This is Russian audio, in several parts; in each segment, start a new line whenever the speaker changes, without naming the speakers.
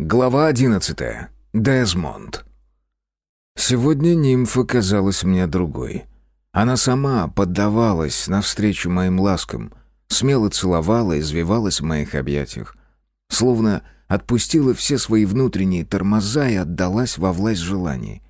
Глава одиннадцатая. Дезмонд. Сегодня нимфа казалась мне другой. Она сама поддавалась навстречу моим ласкам, смело целовала и извивалась в моих объятиях. Словно отпустила все свои внутренние тормоза и отдалась во власть желаний.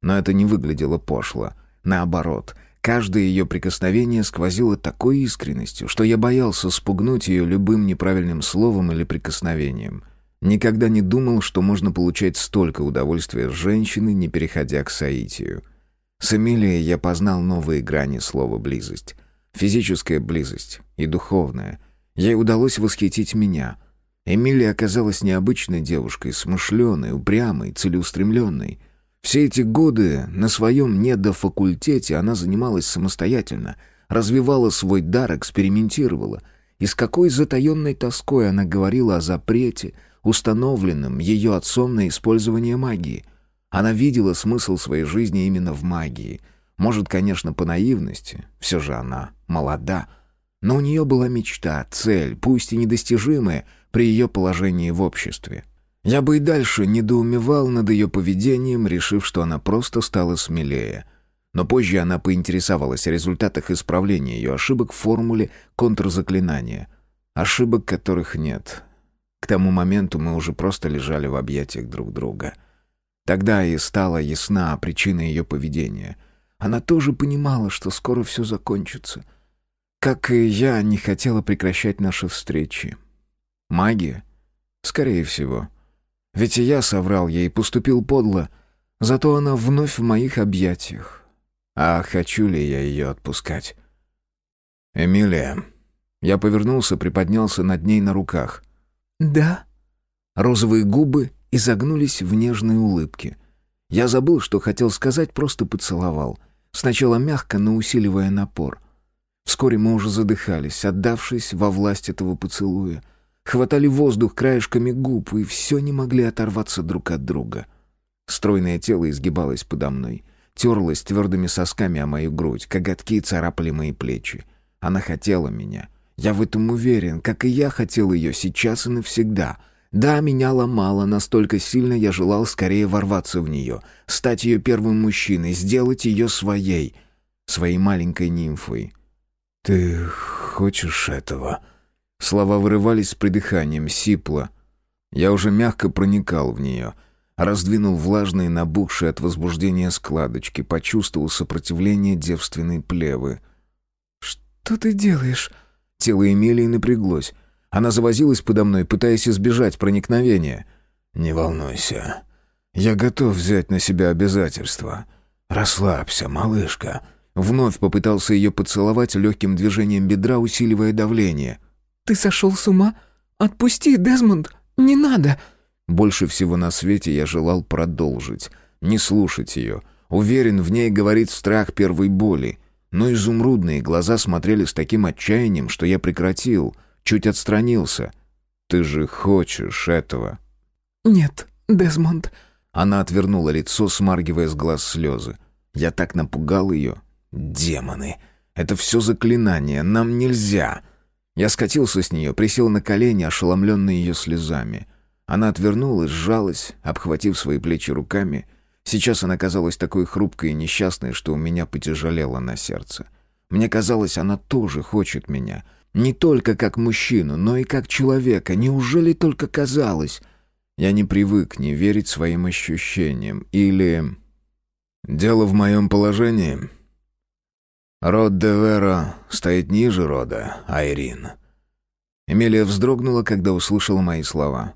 Но это не выглядело пошло. Наоборот, каждое ее прикосновение сквозило такой искренностью, что я боялся спугнуть ее любым неправильным словом или прикосновением — Никогда не думал, что можно получать столько удовольствия с женщины, не переходя к соитию. С Эмилией я познал новые грани слова «близость». Физическая близость и духовная. Ей удалось восхитить меня. Эмилия оказалась необычной девушкой, смышленой, упрямой, целеустремленной. Все эти годы на своем недофакультете она занималась самостоятельно, развивала свой дар, экспериментировала. И с какой затаенной тоской она говорила о запрете — установленным ее отцом на использование магии. Она видела смысл своей жизни именно в магии. Может, конечно, по наивности, все же она молода. Но у нее была мечта, цель, пусть и недостижимая, при ее положении в обществе. Я бы и дальше недоумевал над ее поведением, решив, что она просто стала смелее. Но позже она поинтересовалась о результатах исправления ее ошибок в формуле контрзаклинания. Ошибок, которых нет. К тому моменту мы уже просто лежали в объятиях друг друга. Тогда и стала ясна причина ее поведения. Она тоже понимала, что скоро все закончится. Как и я, не хотела прекращать наши встречи. Магия? Скорее всего. Ведь и я соврал ей, поступил подло. Зато она вновь в моих объятиях. А хочу ли я ее отпускать? «Эмилия». Я повернулся, приподнялся над ней на руках.
«Да».
Розовые губы изогнулись в нежной улыбке. Я забыл, что хотел сказать, просто поцеловал. Сначала мягко, но усиливая напор. Вскоре мы уже задыхались, отдавшись во власть этого поцелуя. Хватали воздух краешками губ и все не могли оторваться друг от друга. Стройное тело изгибалось подо мной, терлось твердыми сосками о мою грудь, коготки царапали мои плечи. Она хотела меня — я в этом уверен, как и я хотел ее сейчас и навсегда. Да, меня ломало, настолько сильно я желал скорее ворваться в нее, стать ее первым мужчиной, сделать ее своей, своей маленькой нимфой. «Ты хочешь этого?» Слова вырывались с придыханием, сипло. Я уже мягко проникал в нее, раздвинул влажные, набухшие от возбуждения складочки, почувствовал сопротивление девственной плевы.
«Что ты делаешь?»
Тело Эмилии напряглось. Она завозилась подо мной, пытаясь избежать проникновения. «Не волнуйся. Я готов взять на себя обязательства. Расслабься, малышка». Вновь попытался ее поцеловать легким движением бедра, усиливая давление.
«Ты сошел с ума? Отпусти, Дезмонд! Не надо!»
Больше всего на свете я желал продолжить, не слушать ее. Уверен, в ней говорит страх первой боли но изумрудные глаза смотрели с таким отчаянием, что я прекратил, чуть отстранился. «Ты же хочешь этого?»
«Нет, Дезмонд».
Она отвернула лицо, смаргивая с глаз слезы. Я так напугал ее. «Демоны! Это все заклинание, нам нельзя!» Я скатился с нее, присел на колени, ошеломленный ее слезами. Она отвернулась, сжалась, обхватив свои плечи руками — Сейчас она казалась такой хрупкой и несчастной, что у меня потяжелело на сердце. Мне казалось, она тоже хочет меня. Не только как мужчину, но и как человека. Неужели только казалось? Я не привык не верить своим ощущениям. Или... Дело в моем положении. Род Девера стоит ниже рода Айрин. Эмилия вздрогнула, когда услышала мои слова.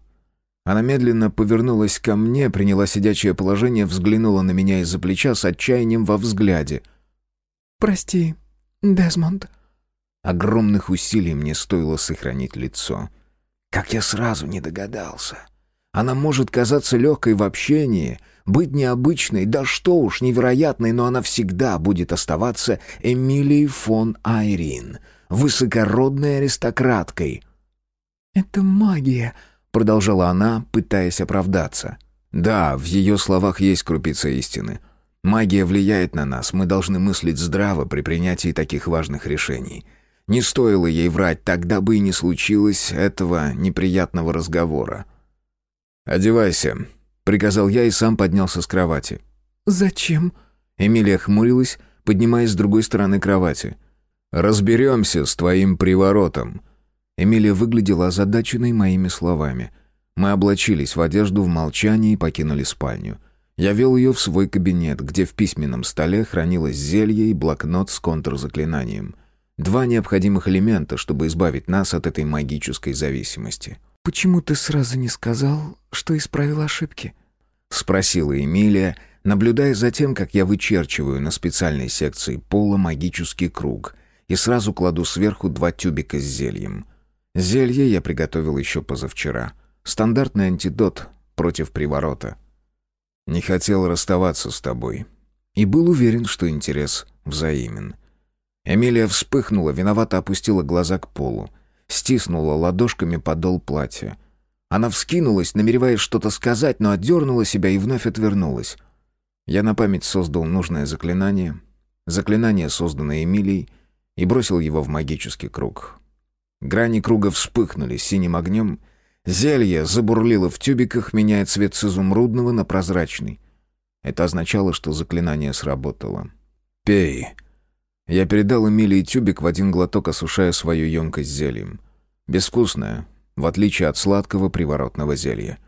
Она медленно повернулась ко мне, приняла сидячее положение, взглянула на меня из-за плеча с отчаянием во взгляде.
«Прости, Дезмонд».
Огромных усилий мне стоило сохранить лицо. Как я сразу не догадался. Она может казаться легкой в общении, быть необычной, да что уж, невероятной, но она всегда будет оставаться Эмилией фон Айрин, высокородной аристократкой.
«Это магия»,
продолжала она, пытаясь оправдаться. Да, в ее словах есть крупица истины. Магия влияет на нас, мы должны мыслить здраво при принятии таких важных решений. Не стоило ей врать, тогда бы и не случилось этого неприятного разговора. «Одевайся», — приказал я и сам поднялся с кровати.
«Зачем?»
Эмилия хмурилась, поднимаясь с другой стороны кровати. «Разберемся с твоим приворотом». Эмилия выглядела озадаченной моими словами. Мы облачились в одежду в молчании и покинули спальню. Я вел ее в свой кабинет, где в письменном столе хранилось зелье и блокнот с контрзаклинанием. Два необходимых элемента, чтобы избавить нас от этой магической зависимости.
«Почему ты сразу не сказал, что исправил ошибки?»
— спросила Эмилия, наблюдая за тем, как я вычерчиваю на специальной секции пола магический круг и сразу кладу сверху два тюбика с зельем. Зелье я приготовил еще позавчера. Стандартный антидот против приворота. Не хотел расставаться с тобой. И был уверен, что интерес взаимен. Эмилия вспыхнула, виновато опустила глаза к полу. Стиснула ладошками подол платья. Она вскинулась, намереваясь что-то сказать, но отдернула себя и вновь отвернулась. Я на память создал нужное заклинание. Заклинание, созданное Эмилией, и бросил его в магический круг. Грани круга вспыхнули синим огнем — Зелье забурлило в тюбиках, меняя цвет с изумрудного на прозрачный. Это означало, что заклинание сработало. «Пей». Я передал Эмилии тюбик в один глоток, осушая свою емкость зельем. Безвкусное, в отличие от сладкого приворотного зелья.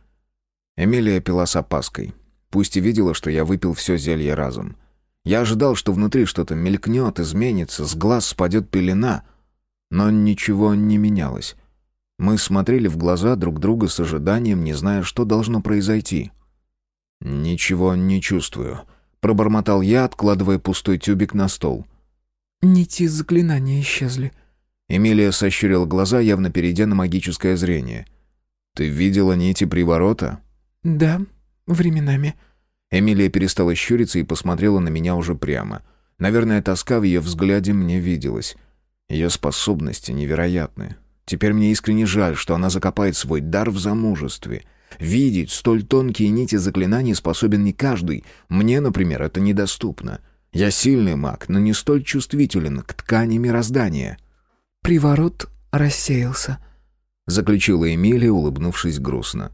Эмилия пила с опаской. Пусть и видела, что я выпил все зелье разом. Я ожидал, что внутри что-то мелькнет, изменится, с глаз спадет пелена. Но ничего не менялось. Мы смотрели в глаза друг друга с ожиданием, не зная, что должно произойти. «Ничего не чувствую», — пробормотал я, откладывая пустой тюбик на стол.
«Нити заклинания исчезли».
Эмилия сощурила глаза, явно перейдя на магическое зрение. «Ты видела нити приворота?»
«Да, временами».
Эмилия перестала щуриться и посмотрела на меня уже прямо. Наверное, тоска в ее взгляде мне виделась. Ее способности невероятны. Теперь мне искренне жаль, что она закопает свой дар в замужестве. Видеть столь тонкие нити заклинаний способен не каждый. Мне, например, это недоступно. Я сильный маг, но не столь чувствителен к ткани мироздания.
«Приворот рассеялся», —
заключила Эмилия, улыбнувшись грустно.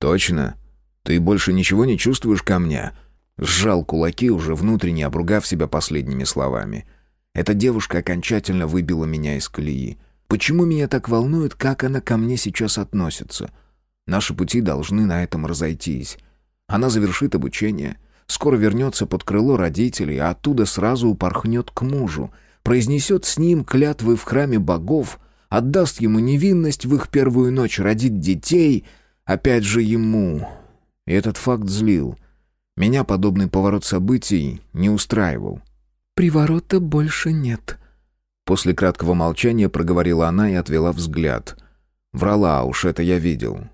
«Точно? Ты больше ничего не чувствуешь ко мне?» Сжал кулаки, уже внутренне обругав себя последними словами. Эта девушка окончательно выбила меня из колеи. Почему меня так волнует, как она ко мне сейчас относится? Наши пути должны на этом разойтись. Она завершит обучение, скоро вернется под крыло родителей, а оттуда сразу упорхнет к мужу, произнесет с ним клятвы в храме богов, отдаст ему невинность в их первую ночь, родит детей, опять же ему. И этот факт злил. Меня подобный поворот событий не устраивал.
«Приворота больше нет»,
После краткого молчания проговорила она и отвела взгляд. «Врала уж, это я видел.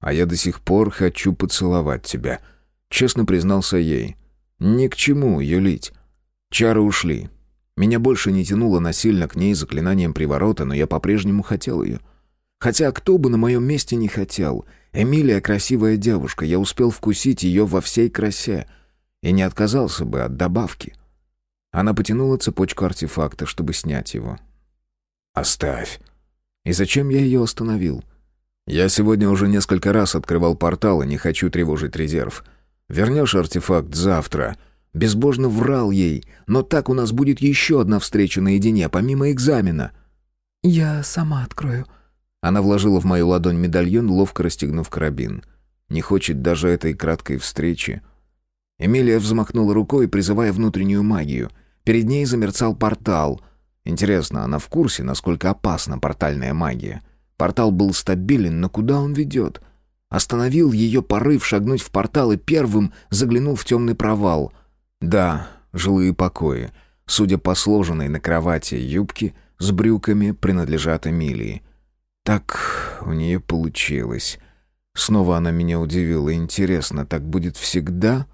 А я до сих пор хочу поцеловать тебя», — честно признался ей. «Ни к чему юлить. Чары ушли. Меня больше не тянуло насильно к ней заклинанием приворота, но я по-прежнему хотел ее. Хотя кто бы на моем месте не хотел. Эмилия красивая девушка, я успел вкусить ее во всей красе и не отказался бы от добавки». Она потянула цепочку артефакта, чтобы снять его. «Оставь». И зачем я ее остановил? Я сегодня уже несколько раз открывал портал и не хочу тревожить резерв. Вернешь артефакт завтра. Безбожно врал ей, но так у нас будет еще одна встреча наедине, помимо экзамена.
«Я сама открою».
Она вложила в мою ладонь медальон, ловко расстегнув карабин. Не хочет даже этой краткой встречи. Эмилия взмахнула рукой, призывая внутреннюю магию — Перед ней замерцал портал. Интересно, она в курсе, насколько опасна портальная магия? Портал был стабилен, но куда он ведет? Остановил ее порыв шагнуть в портал и первым заглянул в темный провал. Да, жилые покои. Судя по сложенной на кровати юбке, с брюками принадлежат Эмилии. Так у нее получилось. Снова она меня удивила. Интересно, так будет всегда?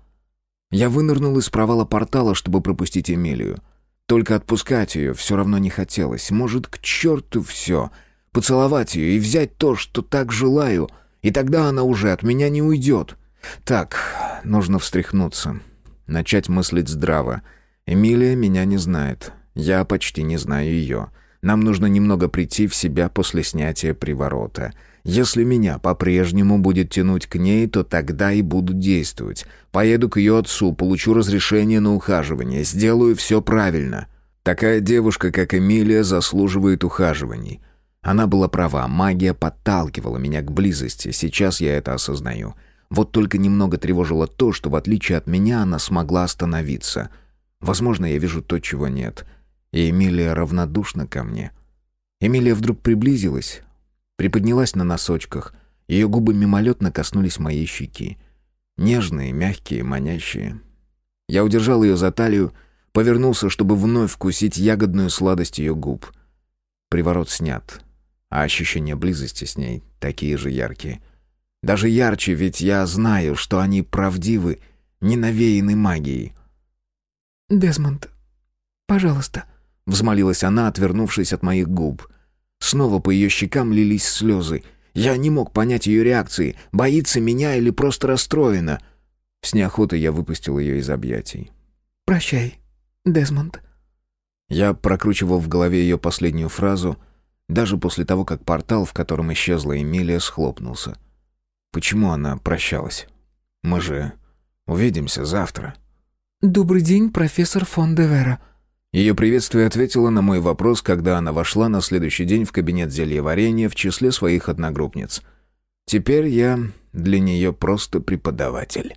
Я вынырнул из провала портала, чтобы пропустить Эмилию. Только отпускать ее все равно не хотелось. Может, к черту все. Поцеловать ее и взять то, что так желаю. И тогда она уже от меня не уйдет. Так, нужно встряхнуться. Начать мыслить здраво. Эмилия меня не знает. Я почти не знаю ее. Нам нужно немного прийти в себя после снятия приворота. Если меня по-прежнему будет тянуть к ней, то тогда и буду действовать. Поеду к ее отцу, получу разрешение на ухаживание, сделаю все правильно. Такая девушка, как Эмилия, заслуживает ухаживаний. Она была права, магия подталкивала меня к близости, сейчас я это осознаю. Вот только немного тревожило то, что в отличие от меня она смогла остановиться. Возможно, я вижу то, чего нет. И Эмилия равнодушна ко мне. Эмилия вдруг приблизилась, приподнялась на носочках. Ее губы мимолетно коснулись моей щеки. Нежные, мягкие, манящие. Я удержал ее за талию, повернулся, чтобы вновь вкусить ягодную сладость ее губ. Приворот снят, а ощущения близости с ней такие же яркие. Даже ярче, ведь я знаю, что они правдивы, не навеяны магией.
«Дезмонд, пожалуйста», —
взмолилась она, отвернувшись от моих губ — Снова по ее щекам лились слезы. Я не мог понять ее реакции, боится меня или просто расстроена. С неохотой я выпустил ее из объятий.
«Прощай, Дезмонд».
Я прокручивал в голове ее последнюю фразу, даже после того, как портал, в котором исчезла Эмилия, схлопнулся. Почему она прощалась? Мы же увидимся завтра.
«Добрый день, профессор фон де Вера»,
ее приветствие ответило на мой вопрос, когда она вошла на следующий день в кабинет зельеварения в числе своих одногруппниц. Теперь я для нее просто преподаватель.